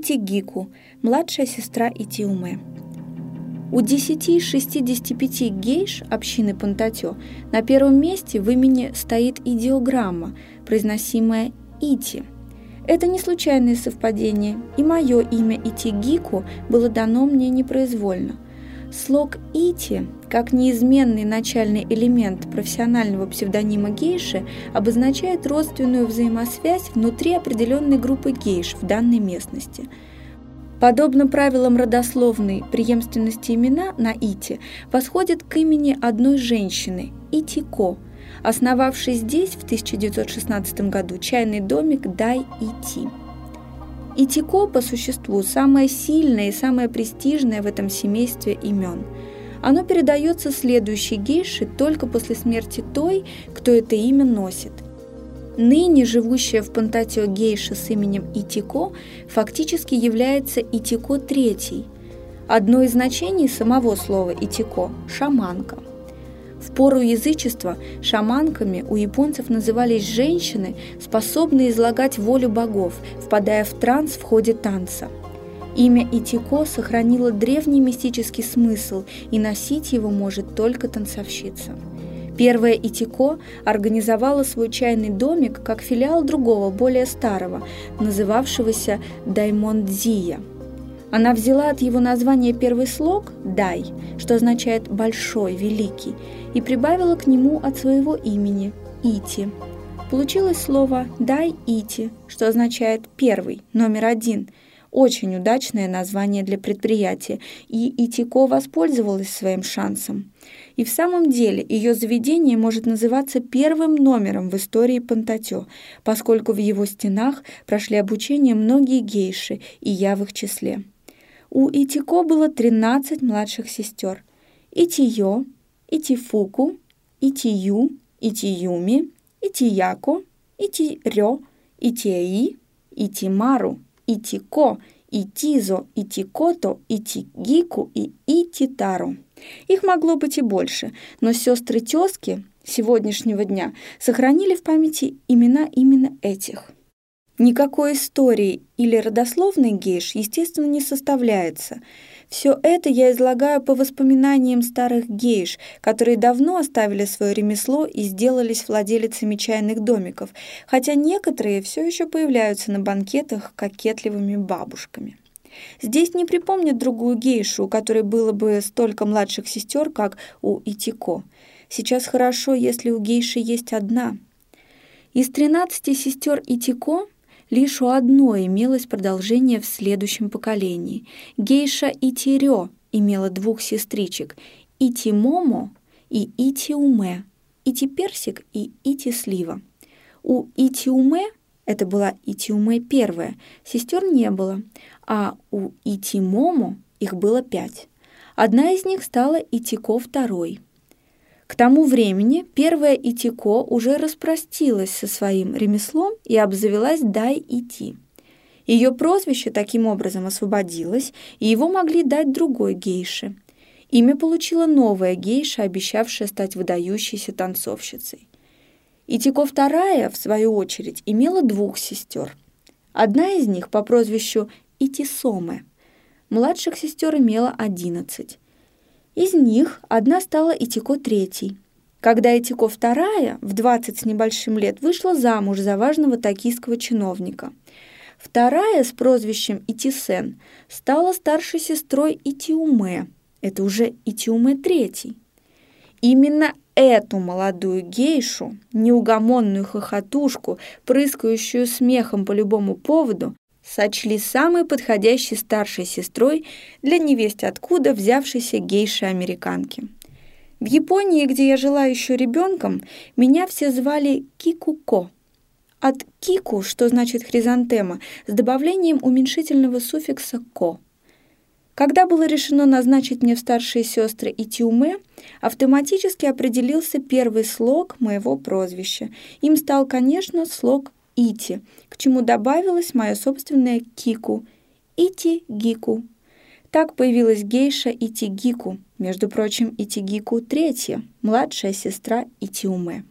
Итигику, младшая сестра Итиуме. У 10 из 65 гейш общины Пантатё на первом месте в имени стоит идиограмма, произносимая «ити». Это не случайное совпадение, и мое имя Итигику было дано мне непроизвольно. Слог «ити», как неизменный начальный элемент профессионального псевдонима гейши, обозначает родственную взаимосвязь внутри определенной группы гейш в данной местности – Подобно правилам родословной преемственности имена на Ити, восходит к имени одной женщины – Итико, основавшей здесь в 1916 году чайный домик Дай Ити. Итико по существу самое сильное и самое престижное в этом семействе имен. Оно передается следующей гейше только после смерти той, кто это имя носит – Ныне живущая в Пантатио гейша с именем Итико фактически является Итико III. Одно из значений самого слова Итико – шаманка. В пору язычества шаманками у японцев назывались женщины, способные излагать волю богов, впадая в транс в ходе танца. Имя Итико сохранило древний мистический смысл, и носить его может только танцовщица. Первая Итико организовала свой чайный домик как филиал другого, более старого, называвшегося Даймондзия. Она взяла от его названия первый слог «дай», что означает «большой», «великий», и прибавила к нему от своего имени «ити». Получилось слово «дай ити», что означает «первый», «номер один», очень удачное название для предприятия, и Итико воспользовалась своим шансом. И в самом деле ее заведение может называться первым номером в истории Пантатё, поскольку в его стенах прошли обучение многие гейши, и я в их числе. У Итико было 13 младших сестер. Итиё, Итифуку, Итию, Итиюми, Итияко, Итирё, Итиаи, Итимару, Итико, Итизо, Итикото, Итигику и Ититару. Их могло быть и больше, но сестры-тезки сегодняшнего дня сохранили в памяти имена именно этих. Никакой истории или родословной гейш, естественно, не составляется – все это я излагаю по воспоминаниям старых гейш, которые давно оставили свое ремесло и сделались владелицами чайных домиков, хотя некоторые все еще появляются на банкетах кокетливыми бабушками. Здесь не припомнят другую гейшу, у которой было бы столько младших сестер, как у Итико. Сейчас хорошо, если у гейши есть одна. Из 13 сестер Итико Лишь у одной имелось продолжение в следующем поколении. Гейша Итирё имела двух сестричек – Итимомо и Итиуме, Итиперсик и Итислива. У Итиуме, это была Итиуме первая, сестер не было, а у Итимомо их было пять. Одна из них стала Итико второй – к тому времени первая Итико уже распростилась со своим ремеслом и обзавелась Дай Ити. Ее прозвище таким образом освободилось, и его могли дать другой гейше. Имя получила новая гейша, обещавшая стать выдающейся танцовщицей. Итико вторая, в свою очередь, имела двух сестер. Одна из них по прозвищу Итисоме. Младших сестер имела одиннадцать. Из них одна стала Итико третьей. Когда Итико вторая, в 20 с небольшим лет, вышла замуж за важного токийского чиновника. Вторая с прозвищем Итисен стала старшей сестрой Итиуме. Это уже Итиуме третий. Именно эту молодую гейшу, неугомонную хохотушку, прыскающую смехом по любому поводу, сочли самой подходящей старшей сестрой для невесть откуда взявшейся гейши-американки. В Японии, где я жила еще ребенком, меня все звали Кикуко. От кику, что значит хризантема, с добавлением уменьшительного суффикса ко. Когда было решено назначить мне в старшие сестры Итиуме, автоматически определился первый слог моего прозвища. Им стал, конечно, слог Ити, к чему добавилось мое собственное Кику, Ити-Гику. Так появилась гейша Ити-Гику, между прочим, Ити-Гику третья, младшая сестра Итиуме.